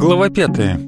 Глава пятая.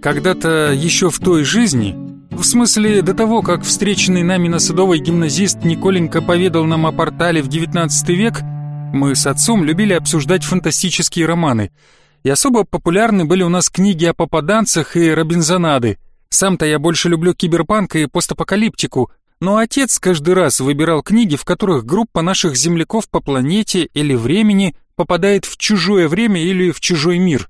Когда-то еще в той жизни, в смысле до того, как встреченный нами на Садовой гимназист Николенко поведал нам о портале в девятнадцатый век, мы с отцом любили обсуждать фантастические романы. И особо популярны были у нас книги о попаданцах и робинзонады. Сам-то я больше люблю киберпанк и постапокалиптику – но отец каждый раз выбирал книги, в которых группа наших земляков по планете или времени попадает в чужое время или в чужой мир.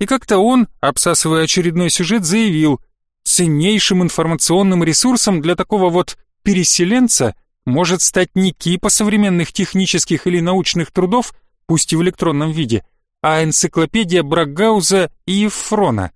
И как-то он, обсасывая очередной сюжет, заявил, ценнейшим информационным ресурсом для такого вот переселенца может стать не кипа современных технических или научных трудов, пусть и в электронном виде, а энциклопедия Брагауза и Ефрона.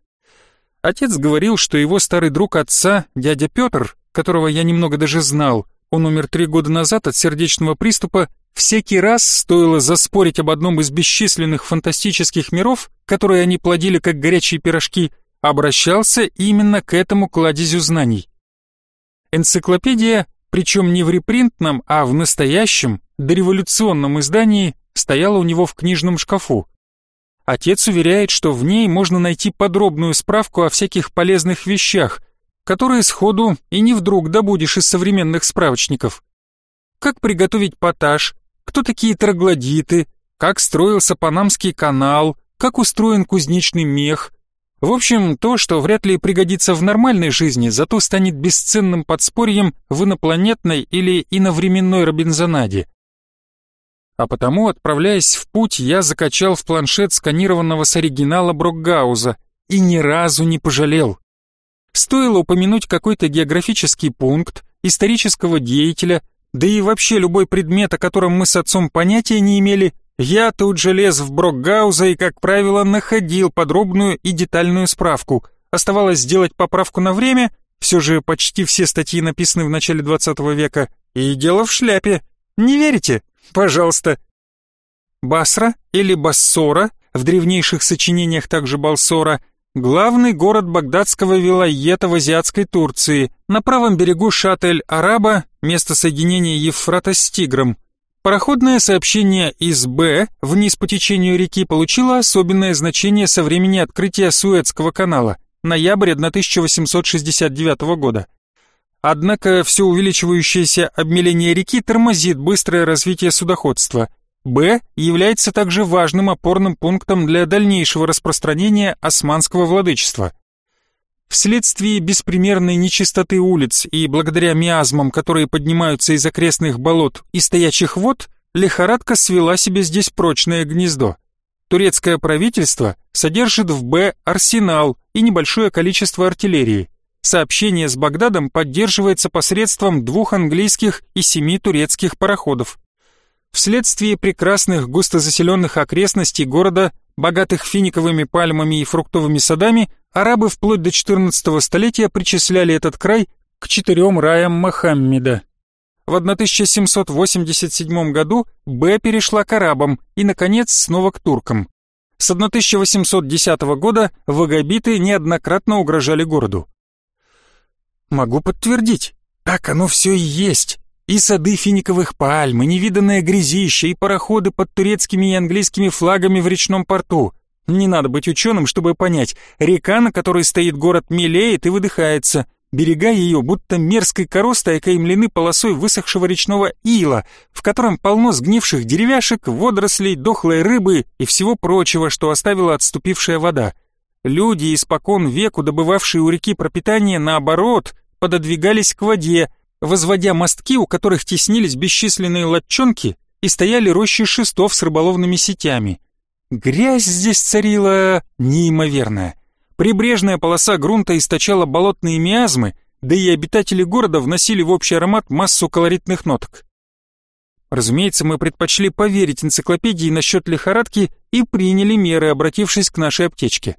Отец говорил, что его старый друг отца, дядя Петр, которого я немного даже знал, он умер три года назад от сердечного приступа, всякий раз стоило заспорить об одном из бесчисленных фантастических миров, которые они плодили как горячие пирожки, обращался именно к этому кладезю знаний. Энциклопедия, причем не в репринтном, а в настоящем, дореволюционном издании, стояла у него в книжном шкафу. Отец уверяет, что в ней можно найти подробную справку о всяких полезных вещах – которые сходу и не вдруг добудешь из современных справочников. Как приготовить поташ, кто такие троглодиты, как строился Панамский канал, как устроен кузнечный мех. В общем, то, что вряд ли пригодится в нормальной жизни, зато станет бесценным подспорьем в инопланетной или иновременной Робинзонаде. А потому, отправляясь в путь, я закачал в планшет сканированного с оригинала Брокгауза и ни разу не пожалел. Стоило упомянуть какой-то географический пункт, исторического деятеля, да и вообще любой предмет, о котором мы с отцом понятия не имели, я тут же лез в Брокгауза и, как правило, находил подробную и детальную справку. Оставалось сделать поправку на время, все же почти все статьи написаны в начале 20 века, и дело в шляпе. Не верите? Пожалуйста. Басра или Бассора, в древнейших сочинениях также Балсора – Главный город багдадского вилайета в азиатской Турции, на правом берегу Шатель-Араба, место соединения Евфрата с Тигром. Пароходное сообщение из Б вниз по течению реки получило особенное значение со времени открытия Суэцкого канала, ноябрь 1869 года. Однако все увеличивающееся обмеление реки тормозит быстрое развитие судоходства – Б является также важным опорным пунктом для дальнейшего распространения османского владычества. Вследствие беспримерной нечистоты улиц и благодаря миазмам, которые поднимаются из окрестных болот и стоячих вод, лихорадка свела себе здесь прочное гнездо. Турецкое правительство содержит в Б арсенал и небольшое количество артиллерии. Сообщение с Багдадом поддерживается посредством двух английских и семи турецких пароходов. Вследствие прекрасных густозаселенных окрестностей города, богатых финиковыми пальмами и фруктовыми садами, арабы вплоть до XIV столетия причисляли этот край к четырем раям Мохаммеда. В 1787 году Б перешла к арабам и, наконец, снова к туркам. С 1810 года вагабиты неоднократно угрожали городу. «Могу подтвердить, так оно все и есть», и сады финиковых пальм, и невиданное грязище, и пароходы под турецкими и английскими флагами в речном порту. Не надо быть ученым, чтобы понять, река, на которой стоит город, мелеет и выдыхается. Берега ее будто мерзкой коростой окаймлены полосой высохшего речного ила, в котором полно сгнивших деревяшек, водорослей, дохлой рыбы и всего прочего, что оставила отступившая вода. Люди, испокон веку добывавшие у реки пропитание, наоборот, пододвигались к воде, возводя мостки, у которых теснились бесчисленные латчонки и стояли рощи шестов с рыболовными сетями. Грязь здесь царила неимоверная. Прибрежная полоса грунта источала болотные миазмы, да и обитатели города вносили в общий аромат массу колоритных ноток. Разумеется, мы предпочли поверить энциклопедии насчет лихорадки и приняли меры, обратившись к нашей аптечке.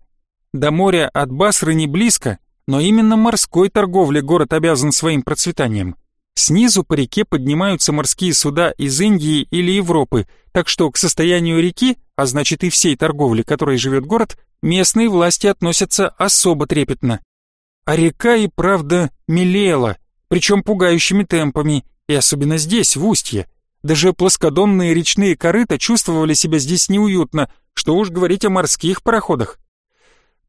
До моря от Басры не близко, но именно морской торговле город обязан своим процветанием. Снизу по реке поднимаются морские суда из Индии или Европы, так что к состоянию реки, а значит и всей торговли, которой живет город, местные власти относятся особо трепетно. А река и правда мелела, причем пугающими темпами, и особенно здесь, в устье. Даже плоскодонные речные корыта чувствовали себя здесь неуютно, что уж говорить о морских пароходах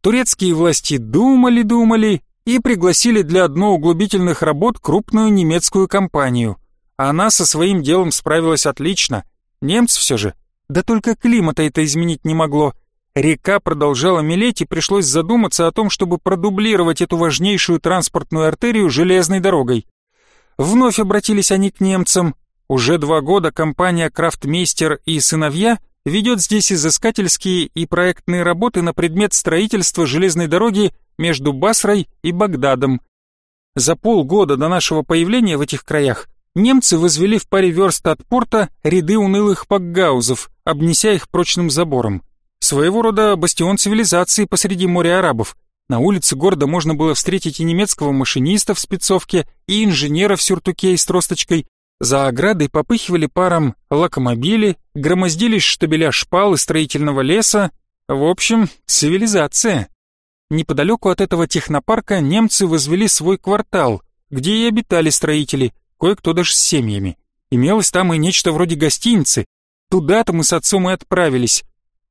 турецкие власти думали-думали и пригласили для одноуглубительных работ крупную немецкую компанию. Она со своим делом справилась отлично. Немцы все же. Да только климата это изменить не могло. Река продолжала мелеть, и пришлось задуматься о том, чтобы продублировать эту важнейшую транспортную артерию железной дорогой. Вновь обратились они к немцам. Уже два года компания «Крафтмейстер» и «Сыновья» ведет здесь изыскательские и проектные работы на предмет строительства железной дороги между Басрой и Багдадом. За полгода до нашего появления в этих краях немцы возвели в паре верст от порта ряды унылых пакгаузов, обнеся их прочным забором. Своего рода бастион цивилизации посреди моря арабов. На улице города можно было встретить и немецкого машиниста в спецовке, и инженера в сюртуке и с тросточкой, за оградой попыхивали паром локомобили, громоздились штабеля шпал и строительного леса. В общем, цивилизация. Неподалеку от этого технопарка немцы возвели свой квартал, где и обитали строители, кое-кто даже с семьями. Имелось там и нечто вроде гостиницы. Туда-то мы с отцом и отправились.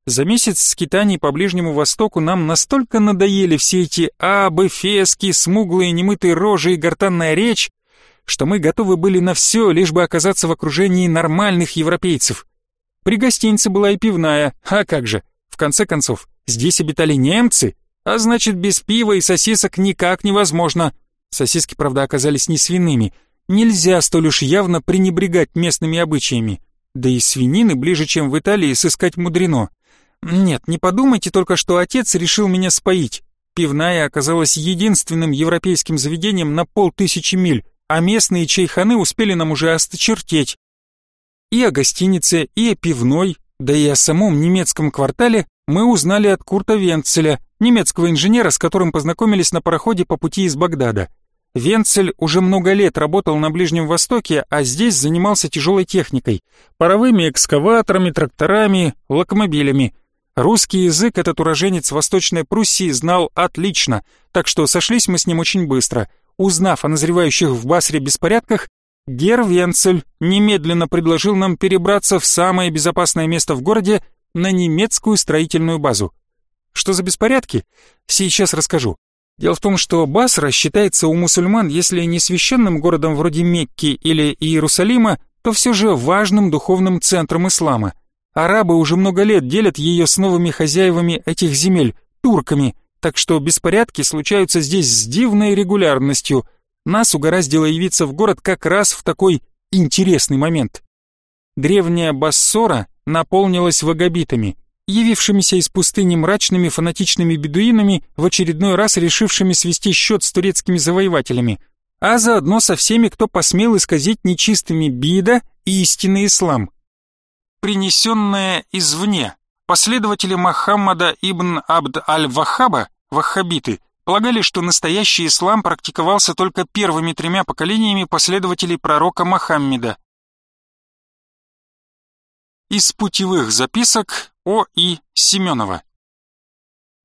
За месяц скитаний по Ближнему Востоку нам настолько надоели все эти абы, фески, смуглые немытые рожи и гортанная речь, что мы готовы были на все, лишь бы оказаться в окружении нормальных европейцев. При гостинице была и пивная, а как же, в конце концов, здесь обитали немцы, а значит без пива и сосисок никак невозможно. Сосиски, правда, оказались не свиными, нельзя столь уж явно пренебрегать местными обычаями. Да и свинины ближе, чем в Италии, сыскать мудрено. Нет, не подумайте только, что отец решил меня споить. Пивная оказалась единственным европейским заведением на полтысячи миль, а местные чайханы успели нам уже осточертеть. И о гостинице, и о пивной, да и о самом немецком квартале мы узнали от Курта Венцеля, немецкого инженера, с которым познакомились на пароходе по пути из Багдада. Венцель уже много лет работал на Ближнем Востоке, а здесь занимался тяжелой техникой, паровыми экскаваторами, тракторами, локомобилями. Русский язык этот уроженец Восточной Пруссии знал отлично, так что сошлись мы с ним очень быстро. Узнав о назревающих в Басре беспорядках, Гер Венцель немедленно предложил нам перебраться в самое безопасное место в городе на немецкую строительную базу. Что за беспорядки? Сейчас расскажу. Дело в том, что Басра считается у мусульман, если не священным городом вроде Мекки или Иерусалима, то все же важным духовным центром ислама. Арабы уже много лет делят ее с новыми хозяевами этих земель, турками – так что беспорядки случаются здесь с дивной регулярностью. Нас угораздило явиться в город как раз в такой интересный момент. Древняя Бассора наполнилась вагабитами, явившимися из пустыни мрачными фанатичными бедуинами, в очередной раз решившими свести счет с турецкими завоевателями, а заодно со всеми, кто посмел исказить нечистыми бида и истинный ислам. Принесенное извне – Последователи Мухаммада ибн Абд аль-Вахаба, ваххабиты, полагали, что настоящий ислам практиковался только первыми тремя поколениями последователей пророка Мухаммеда. Из путевых записок О. И. Семенова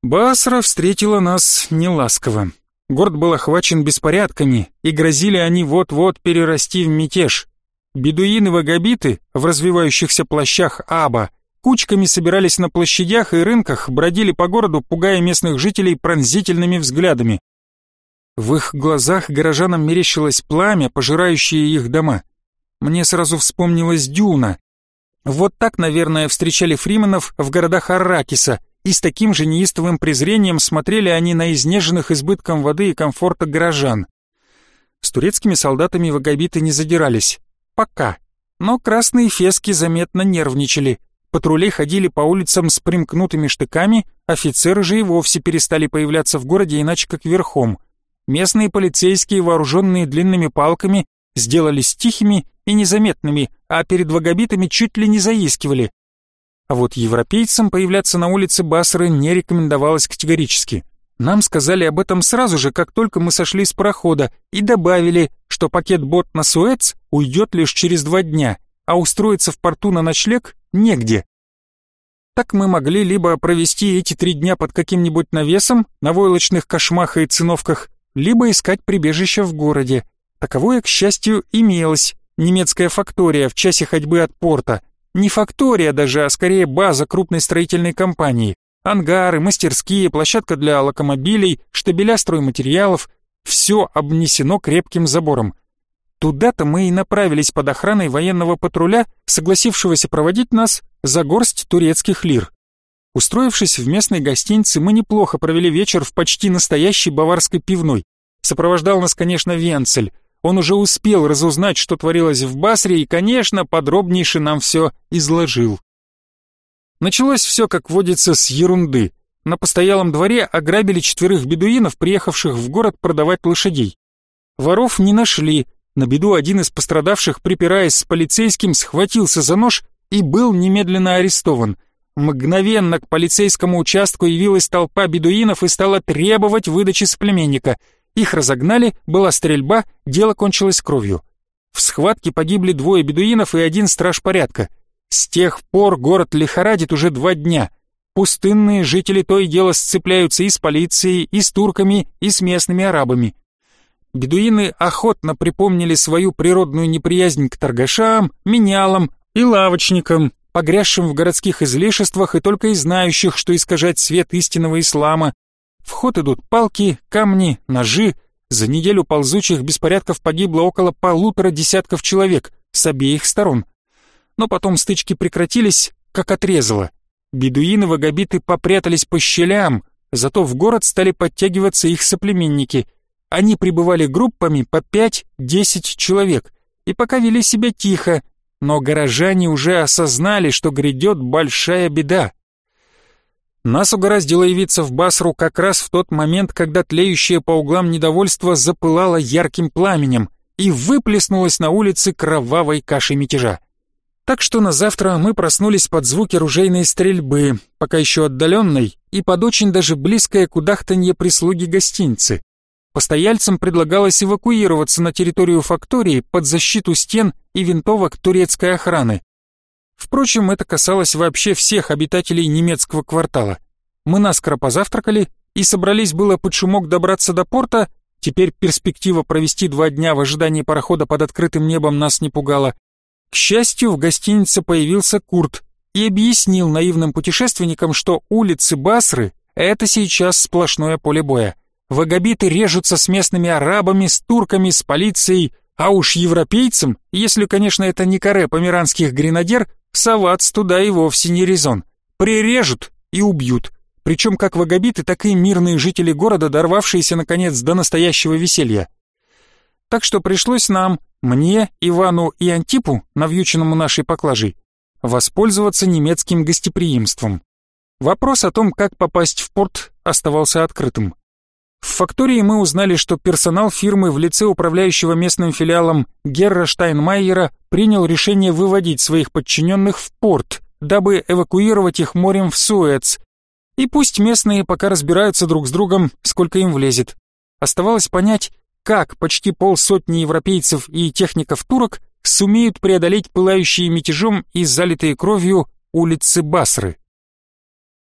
Басра встретила нас неласково. Город был охвачен беспорядками, и грозили они вот-вот перерасти в мятеж. Бедуины-вагабиты в развивающихся плащах Аба – кучками собирались на площадях и рынках, бродили по городу, пугая местных жителей пронзительными взглядами. В их глазах горожанам мерещилось пламя, пожирающее их дома. Мне сразу вспомнилась дюна. Вот так, наверное, встречали фрименов в городах Арракиса, и с таким же неистовым презрением смотрели они на изнеженных избытком воды и комфорта горожан. С турецкими солдатами вагабиты не задирались. Пока. Но красные фески заметно нервничали — патрули ходили по улицам с примкнутыми штыками, офицеры же и вовсе перестали появляться в городе иначе как верхом. Местные полицейские, вооруженные длинными палками, сделались тихими и незаметными, а перед вагобитами чуть ли не заискивали. А вот европейцам появляться на улице Басры не рекомендовалось категорически. Нам сказали об этом сразу же, как только мы сошли с парохода, и добавили, что пакет бот на Суэц уйдет лишь через два дня, а устроиться в порту на ночлег негде. Так мы могли либо провести эти три дня под каким-нибудь навесом на войлочных кошмах и циновках, либо искать прибежище в городе. Таковое, к счастью, имелось. Немецкая фактория в часе ходьбы от порта. Не фактория даже, а скорее база крупной строительной компании. Ангары, мастерские, площадка для локомобилей, штабеля стройматериалов. Все обнесено крепким забором. Туда-то мы и направились под охраной военного патруля, согласившегося проводить нас за горсть турецких лир. Устроившись в местной гостинице, мы неплохо провели вечер в почти настоящей баварской пивной. Сопровождал нас, конечно, Венцель. Он уже успел разузнать, что творилось в Басре, и, конечно, подробнейше нам все изложил. Началось все, как водится, с ерунды. На постоялом дворе ограбили четверых бедуинов, приехавших в город продавать лошадей. Воров не нашли, на беду один из пострадавших, припираясь с полицейским, схватился за нож и был немедленно арестован. Мгновенно к полицейскому участку явилась толпа бедуинов и стала требовать выдачи соплеменника. Их разогнали, была стрельба, дело кончилось кровью. В схватке погибли двое бедуинов и один страж порядка. С тех пор город лихорадит уже два дня. Пустынные жители то и дело сцепляются и с полицией, и с турками, и с местными арабами. Бедуины охотно припомнили свою природную неприязнь к торгашам, менялам и лавочникам, погрязшим в городских излишествах и только и знающих, что искажать свет истинного ислама. В ход идут палки, камни, ножи. За неделю ползучих беспорядков погибло около полутора десятков человек с обеих сторон. Но потом стычки прекратились, как отрезало. Бедуины вагабиты попрятались по щелям, зато в город стали подтягиваться их соплеменники – они пребывали группами по 5-10 человек и пока вели себя тихо, но горожане уже осознали, что грядет большая беда. Нас угораздило явиться в Басру как раз в тот момент, когда тлеющее по углам недовольство запылало ярким пламенем и выплеснулось на улице кровавой кашей мятежа. Так что на завтра мы проснулись под звуки ружейной стрельбы, пока еще отдаленной, и под очень даже близкое кудахтанье прислуги гостиницы. Постояльцам предлагалось эвакуироваться на территорию фактории под защиту стен и винтовок турецкой охраны. Впрочем, это касалось вообще всех обитателей немецкого квартала. Мы наскоро позавтракали и собрались было под шумок добраться до порта, теперь перспектива провести два дня в ожидании парохода под открытым небом нас не пугала. К счастью, в гостинице появился Курт и объяснил наивным путешественникам, что улицы Басры — это сейчас сплошное поле боя вагабиты режутся с местными арабами, с турками, с полицией, а уж европейцам, если, конечно, это не каре померанских гренадер, соваться туда и вовсе не резон. Прирежут и убьют. Причем как вагабиты, так и мирные жители города, дорвавшиеся, наконец, до настоящего веселья. Так что пришлось нам, мне, Ивану и Антипу, навьюченному нашей поклажей, воспользоваться немецким гостеприимством. Вопрос о том, как попасть в порт, оставался открытым. В фактории мы узнали, что персонал фирмы в лице управляющего местным филиалом Герра Штайнмайера принял решение выводить своих подчиненных в порт, дабы эвакуировать их морем в Суэц. И пусть местные пока разбираются друг с другом, сколько им влезет. Оставалось понять, как почти полсотни европейцев и техников-турок сумеют преодолеть пылающие мятежом и залитые кровью улицы Басры.